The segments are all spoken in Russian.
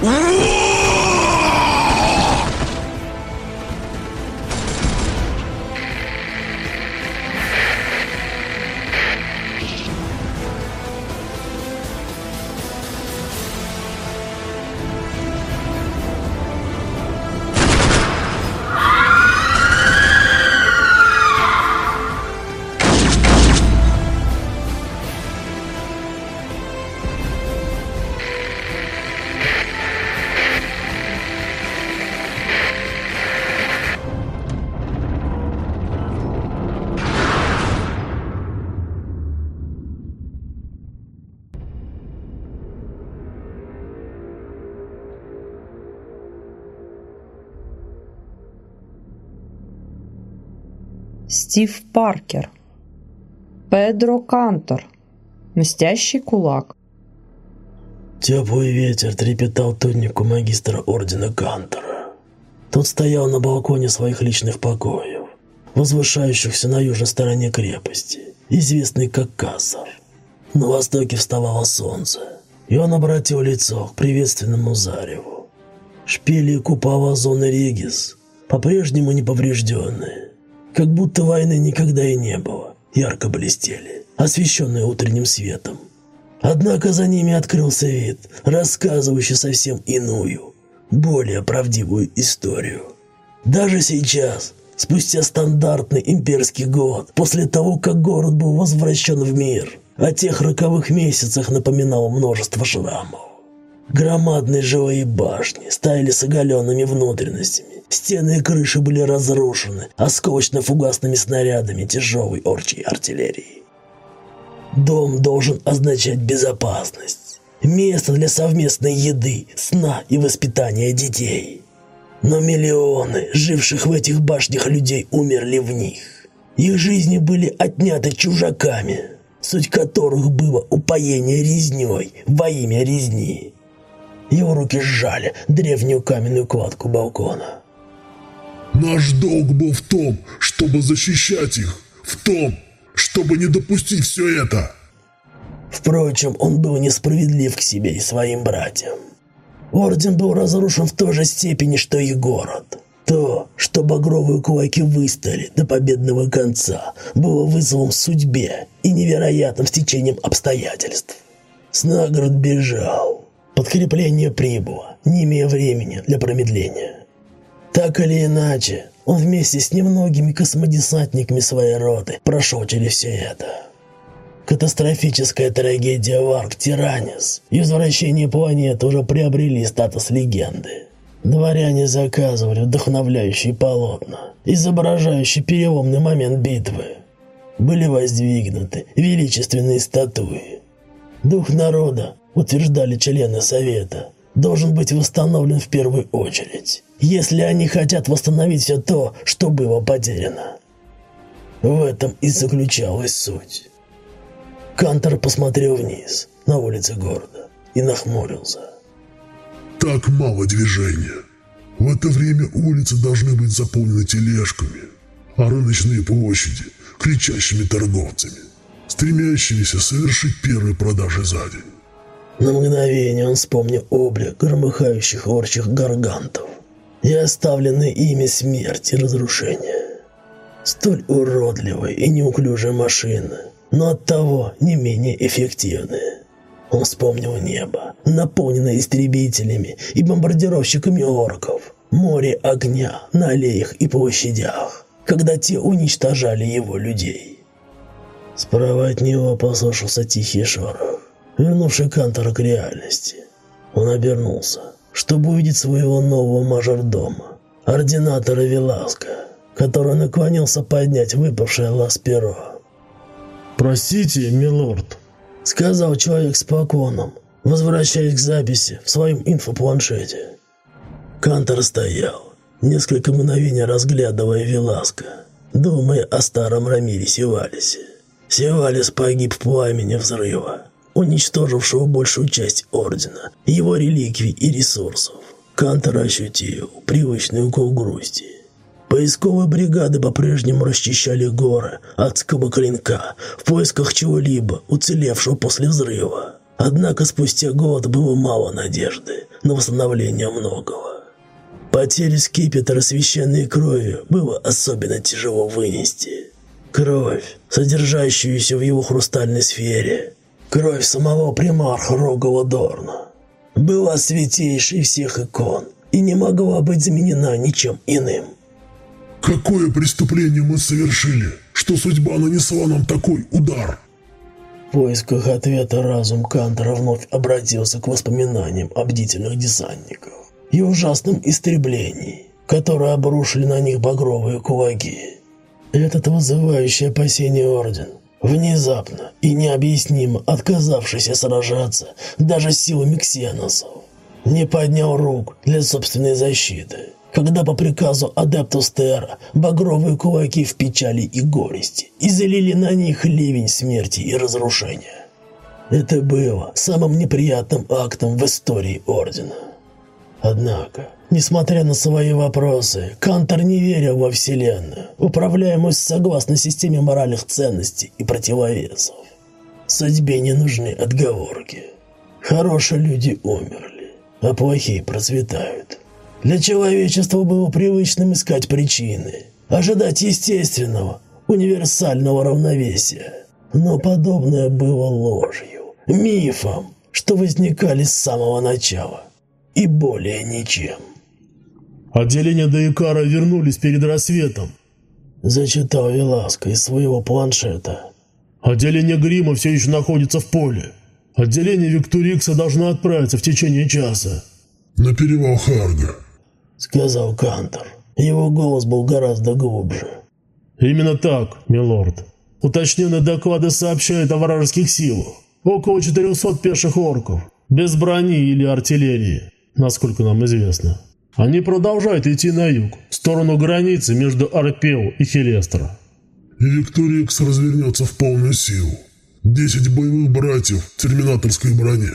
Whoa! Стив Паркер. Педро Кантор. Мстящий кулак. Теплый ветер трепетал тоннику магистра ордена Кантора. Тот стоял на балконе своих личных покоев, возвышающихся на южной стороне крепости, известной как Кассар. На востоке вставало солнце, и он обратил лицо к приветственному зареву. Шпили купола зоны Регис по-прежнему неповрежденные, как будто войны никогда и не было, ярко блестели, освещенные утренним светом. Однако за ними открылся вид, рассказывающий совсем иную, более правдивую историю. Даже сейчас, спустя стандартный имперский год, после того, как город был возвращен в мир, о тех роковых месяцах напоминало множество шрамов. Громадные жилые башни стояли с оголенными внутренностями. Стены и крыши были разрушены осколочно-фугасными снарядами тяжелой орчей артиллерии. Дом должен означать безопасность, место для совместной еды, сна и воспитания детей. Но миллионы, живших в этих башнях людей, умерли в них. Их жизни были отняты чужаками, суть которых было упоение резней во имя резни. Его руки сжали древнюю каменную кладку балкона. Наш долг был в том, чтобы защищать их, в том, чтобы не допустить все это. Впрочем, он был несправедлив к себе и своим братьям. Орден был разрушен в той же степени, что и город. То, что багровые кулаки выстояли до победного конца, было вызовом судьбе и невероятным стечением обстоятельств. Снаград бежал. Подкрепление прибыло, не имея времени для промедления. Так или иначе, он вместе с немногими космодесантниками своей роты прошел через все это. Катастрофическая трагедия Варк Тиранис и возвращение планеты уже приобрели статус легенды. Дворяне заказывали вдохновляющие полотна, изображающие переломный момент битвы. Были воздвигнуты величественные статуи. Дух народа, утверждали члены Совета, должен быть восстановлен в первую очередь, если они хотят восстановить все то, что было потеряно. В этом и заключалась суть. Кантор посмотрел вниз, на улицы города, и нахмурился. Так мало движения. В это время улицы должны быть заполнены тележками, а рыночные площади – кричащими торговцами, стремящимися совершить первые продажи за день. На мгновение он вспомнил облик громыхающих орчих гаргантов и оставленные ими смерть и разрушение. Столь уродливая и неуклюжая машина, но оттого не менее эффективная. Он вспомнил небо, наполненное истребителями и бомбардировщиками орков, море огня на аллеях и площадях, когда те уничтожали его людей. Справа от него послышался тихий шорох, вернувший Кантора к реальности. Он обернулся, чтобы увидеть своего нового мажордома, ординатора Веласка, который наклонился поднять выпавшее лаз перо. «Простите, милорд», — сказал человек с поклоном, возвращаясь к записи в своем инфопланшете. Кантор стоял, несколько мгновений разглядывая Веласка, думая о старом Рамире Севалисе. Севалис погиб в пламени взрыва, уничтожившего большую часть Ордена, его реликвий и ресурсов. Кантор ощутил привычный укол грусти. Поисковые бригады по-прежнему расчищали горы адского клинка в поисках чего-либо, уцелевшего после взрыва. Однако спустя год было мало надежды на восстановление многого. Потерю скипетра священной крови было особенно тяжело вынести. Кровь, содержащуюся в его хрустальной сфере, кровь самого примарха Рогала Дорна, была святейшей всех икон и не могла быть заменена ничем иным. Какое преступление мы совершили, что судьба нанесла нам такой удар? В поисках ответа разум Кантера вновь обратился к воспоминаниям о бдительных десантниках и ужасном истреблении, которые обрушили на них багровые кулаки. Этот вызывающий опасение орден, внезапно и необъяснимо отказавшийся сражаться даже с силами ксеносов, не поднял рук для собственной защиты, когда по приказу Адептус Терра багровые кулаки в печали и горести излили на них ливень смерти и разрушения. Это было самым неприятным актом в истории Ордена. Однако, несмотря на свои вопросы, Кантор не верил во Вселенную, управляемую согласно системе моральных ценностей и противовесов. Судьбе не нужны отговорки. Хорошие люди умерли, а плохие процветают. Для человечества было привычным искать причины, ожидать естественного, универсального равновесия. Но подобное было ложью, мифом, что возникали с самого начала – и более ничем. Отделение Даикара вернулись перед рассветом. Зачитал Веласко из своего планшета. Отделение Грима все еще находится в поле. Отделение Виктурикса должно отправиться в течение часа. На перевал Харга. Сказал Кантор. Его голос был гораздо глубже. Именно так, милорд. Уточненные доклады сообщают о вражеских силах. Около 400 пеших орков, без брони или артиллерии насколько нам известно. Они продолжают идти на юг, в сторону границы между Арпео и Хелестро. И Викторикс развернется в полную силу. Десять боевых братьев в терминаторской броне.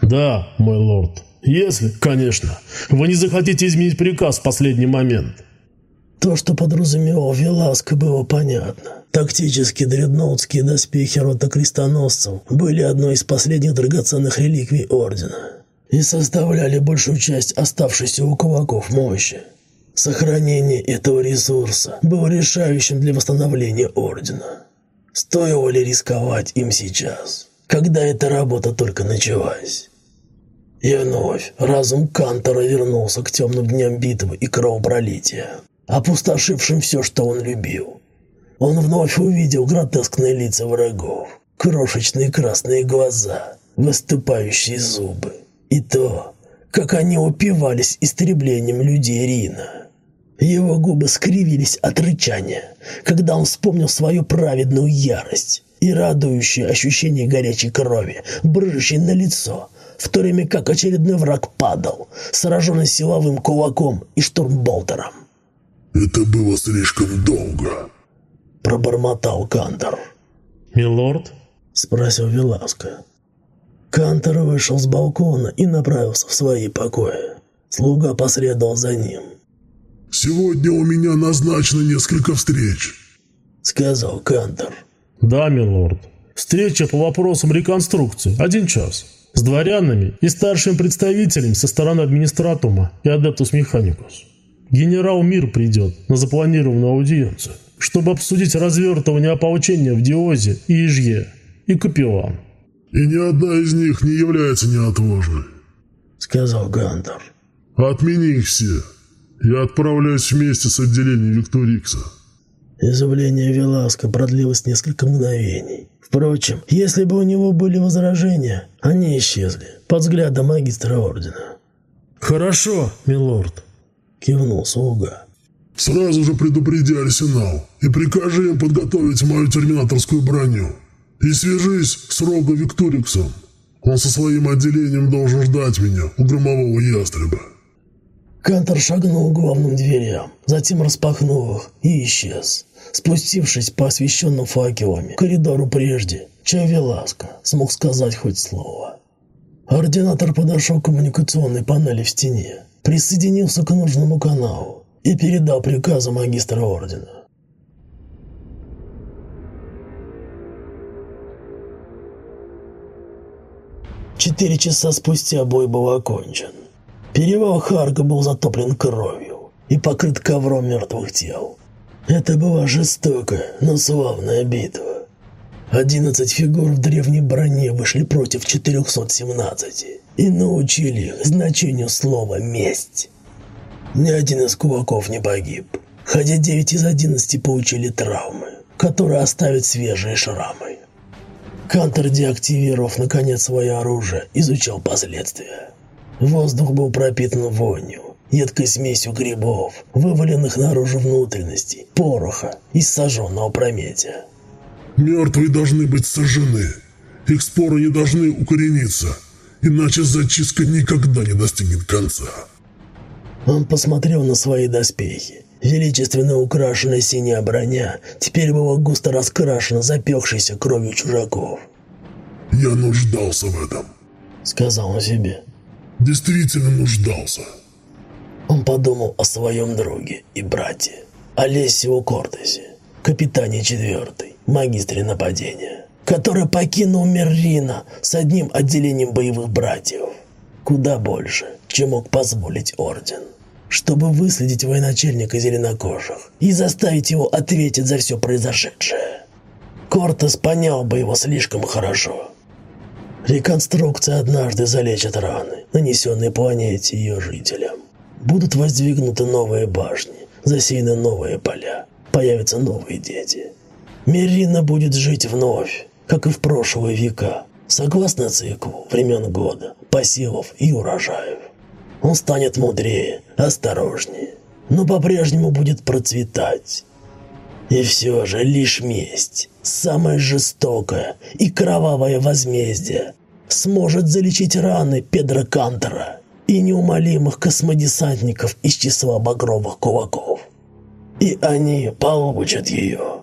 Да, мой лорд. Если, конечно, вы не захотите изменить приказ в последний момент. То, что подразумевал Веласко, было понятно. Тактические дредноутские доспехи рота крестоносцев были одной из последних драгоценных реликвий Ордена и составляли большую часть оставшейся у кулаков мощи. Сохранение этого ресурса было решающим для восстановления Ордена. Стоило ли рисковать им сейчас, когда эта работа только началась? И вновь разум Кантора вернулся к темным дням битвы и кровопролития, опустошившим все, что он любил. Он вновь увидел гротескные лица врагов, крошечные красные глаза, выступающие зубы и то, как они упивались истреблением людей Рина. Его губы скривились от рычания, когда он вспомнил свою праведную ярость и радующее ощущение горячей крови, брыжущей на лицо, в то время как очередной враг падал, сраженный силовым кулаком и штурмболтером. «Это было слишком долго», — пробормотал Кантор. «Милорд?» — спросил Веласко. Кантер вышел с балкона и направился в свои покои. Слуга последовал за ним. «Сегодня у меня назначено несколько встреч», — сказал Кантер. «Да, милорд. Встреча по вопросам реконструкции. Один час. С дворянами и старшим представителем со стороны администратума и адептус механикус. Генерал Мир придет на запланированную аудиенцию, чтобы обсудить развертывание ополчения в Диозе и Ижье, и капеллан. И ни одна из них не является неотложной», — сказал Гантер. «Отмени их все. Я отправляюсь вместе с отделением Викторикса». Изумление Веласка продлилось несколько мгновений. Впрочем, если бы у него были возражения, они исчезли под взглядом магистра ордена. «Хорошо, милорд», — кивнул слуга. «Сразу же предупреди арсенал и прикажи им подготовить мою терминаторскую броню. И свяжись с Рого Викториксом. Он со своим отделением должен ждать меня у громового ястреба». Кантор шагнул к главным дверям, затем распахнул их и исчез, спустившись по освещенным факелами коридору прежде, чем Веласко смог сказать хоть слово. Ординатор подошел к коммуникационной панели в стене, присоединился к нужному каналу и передал приказы магистра ордена. Четыре часа спустя бой был окончен. Перевал Харга был затоплен кровью и покрыт ковром мертвых тел. Это была жестокая, но славная битва. Одиннадцать фигур в древней броне вышли против 417 и научили их значению слова «месть». Ни один из кулаков не погиб, хотя девять из одиннадцати получили травмы, которые оставят свежие шрамы. Кантер, деактивировав наконец свое оружие, изучал последствия. Воздух был пропитан вонью, едкой смесью грибов, вываленных наружу внутренностей, пороха и сожженного прометия. Мертвые должны быть сожжены. Их споры не должны укорениться, иначе зачистка никогда не достигнет конца. Он посмотрел на свои доспехи. Величественно украшенная синяя броня теперь была густо раскрашена запекшейся кровью чужаков. «Я нуждался в этом», — сказал он себе действительно нуждался. Он подумал о своем друге и брате, Олесио Кортесе, капитане четвертой, магистре нападения, который покинул Мерлина с одним отделением боевых братьев. Куда больше, чем мог позволить Орден, чтобы выследить военачальника зеленокожих и заставить его ответить за все произошедшее. Кортес понял бы его слишком хорошо. Реконструкция однажды залечит раны, нанесенные планете ее жителям. Будут воздвигнуты новые башни, засеяны новые поля, появятся новые дети. Мерина будет жить вновь, как и в прошлые века, согласно циклу времен года, посевов и урожаев. Он станет мудрее, осторожнее, но по-прежнему будет процветать. И все же лишь месть, самое жестокое и кровавое возмездие, сможет залечить раны Педро Кантера и неумолимых космодесантников из числа багровых кулаков. И они получат ее.